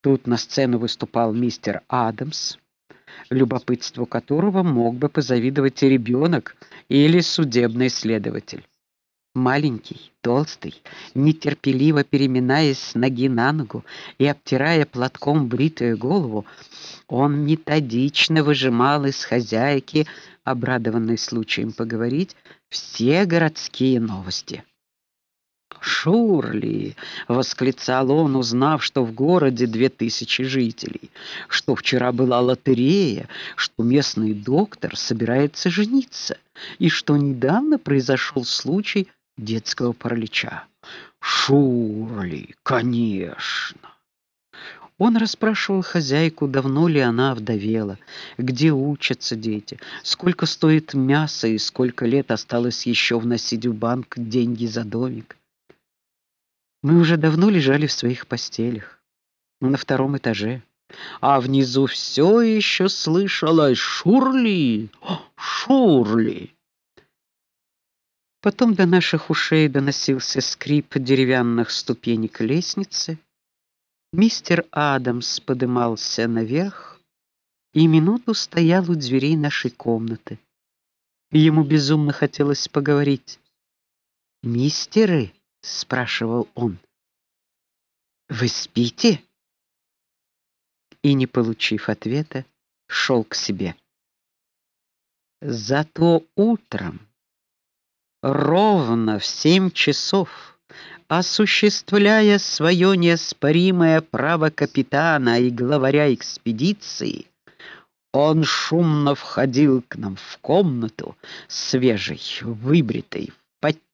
Тут на сцену выступал мистер Адамс, любопытству которого мог бы позавидовать и ребенок или судебный следователь. Маленький, толстый, нетерпеливо переминаясь с ноги на ногу и обтирая платком бритую голову, он методично выжимал из хозяйки, обрадованной случаем поговорить, все городские новости. Шурли, восклицал он, узнав, что в городе две тысячи жителей, что вчера была лотерея, что местный доктор собирается жениться и что недавно произошел случай детского паралича. Шурли, конечно. Он расспрашивал хозяйку, давно ли она вдовела, где учатся дети, сколько стоит мясо и сколько лет осталось еще вносить в банк деньги за домик. Мы уже давно лежали в своих постелях, на втором этаже, а внизу все еще слышалось шурли, шурли. Потом до наших ушей доносился скрип деревянных ступенек лестницы. Мистер Адамс поднимался наверх и минуту стоял у дверей нашей комнаты. Ему безумно хотелось поговорить. "Мистеры", спрашивал он. "Вы спите?" И не получив ответа, шел к себе. Зато утром ровно в семь часов, осуществляя свое неоспоримое право капитана и главаря экспедиции, он шумно входил к нам в комнату, свежий, выбритый,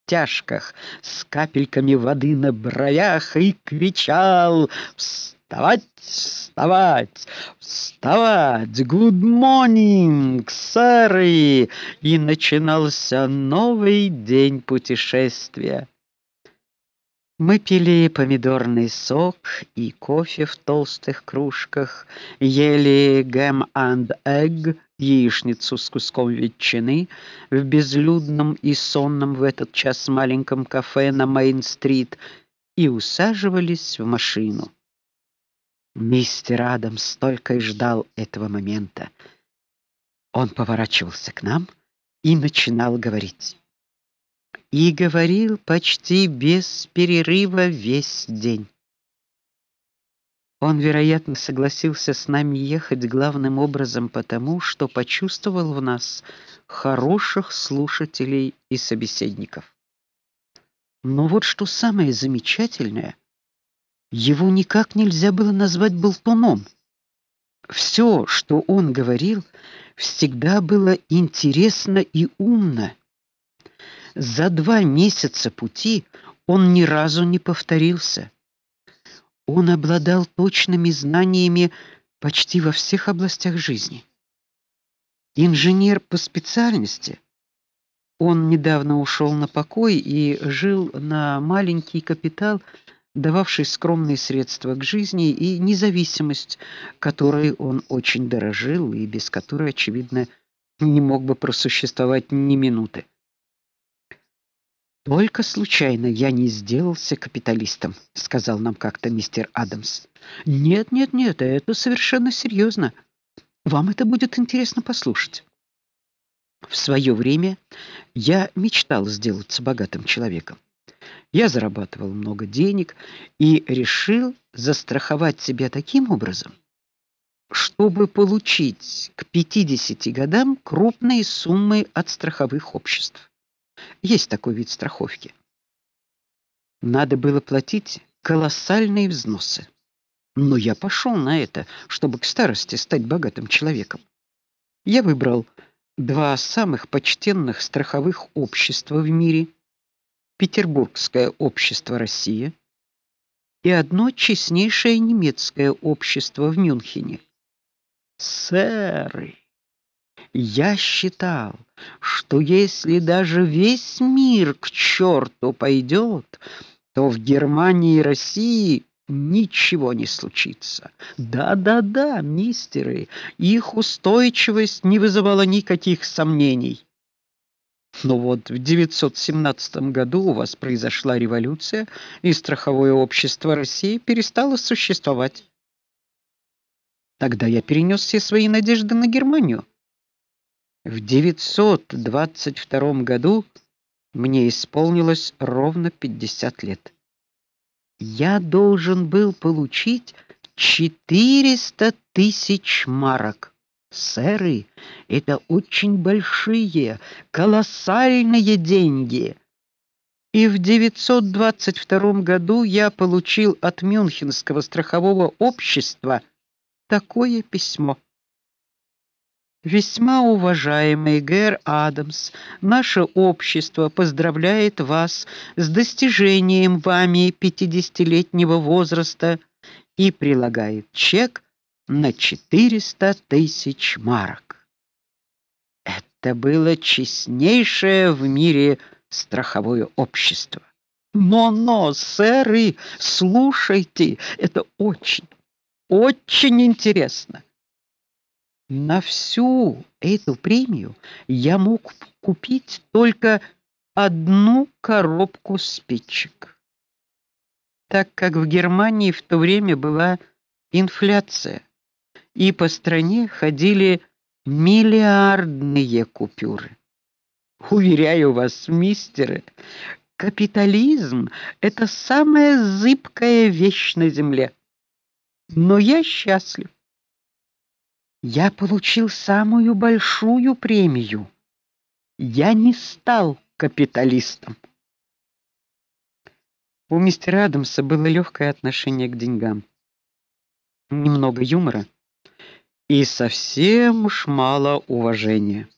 подтяжках, с капельками воды на бровях и кричал: "Вставать, вставать, вставать! Good morning, сэры!" И начинался новый день путешествия. Мы пили помидорный сок и кофе в толстых кружках, ели гэм and egg, яичницу с куском ветчины в безлюдном и сонном в этот час маленьком кафе на Мейн-стрит и усаживались в машину. Мистер Адамс только и ждал этого момента. Он поворачивался к нам и начинал говорить. И говорил почти без перерыва весь день. Он, вероятно, согласился с нами ехать главным образом потому, что почувствовал в нас хороших слушателей и собеседников. Но вот что самое замечательное, его никак нельзя было назвать болтуном. Все, что он говорил, всегда было интересно и умно. За два месяца пути он ни разу не повторился. Он обладал точными знаниями почти во всех областях жизни. Инженер по специальности, он недавно ушел на покой и жил на маленький капитал дававший скромные средства к жизни и независимость, которой он очень дорожил и без которой, очевидно, не мог бы просуществовать ни минуты. Только случайно я не сделался капиталистом, сказал нам как-то мистер Адамс. Нет, нет, нет, это совершенно серьезно. Вам это будет интересно послушать. В свое время я мечтал сделаться богатым человеком. Я зарабатывал много денег и решил застраховать себя таким образом, чтобы получить к 50 годам крупные суммы от страховых обществ. Есть такой вид страховки. Надо было платить колоссальные взносы. Но я пошел на это, чтобы к старости стать богатым человеком. Я выбрал два самых почтенных страховых общества в мире Петербургское общество России и одно честнейшее немецкое общество в Мюнхене. Сэры, я считал, что если даже весь мир к черту пойдет, то в Германии и России ничего не случится. Да-да-да, мистеры, их устойчивость не вызывала никаких сомнений. Но вот в 917 году у вас произошла революция, и страховое общество России перестало существовать. Тогда я перенес все свои надежды на Германию. В 922 году мне исполнилось ровно 50 лет. Я должен был получить 400 тысяч марок. Сэры, это очень большие, колоссальные деньги. И в 922 году я получил от Мюнхенского страхового общества такое письмо. Весьма уважаемый Гэр Адамс, наше общество поздравляет вас с достижением вами пятидесятилетнего возраста и прилагает чек на 400 тысяч марок. Это было честнейшее в мире страховое общество. Но-но, сэры, слушайте, это очень, очень интересно. На всю эту премию я мог купить только одну коробку спичек. Так как в Германии в то время была инфляция, и по стране ходили миллиардные купюры. Уверяю вас, мистеры, капитализм это самая зыбкая вещь на земле. Но я счастлив. Я получил самую большую премию. Я не стал капиталистом. У мистера Адамса было легкое отношение к деньгам. Немного юмора и совсем уж мало уважения.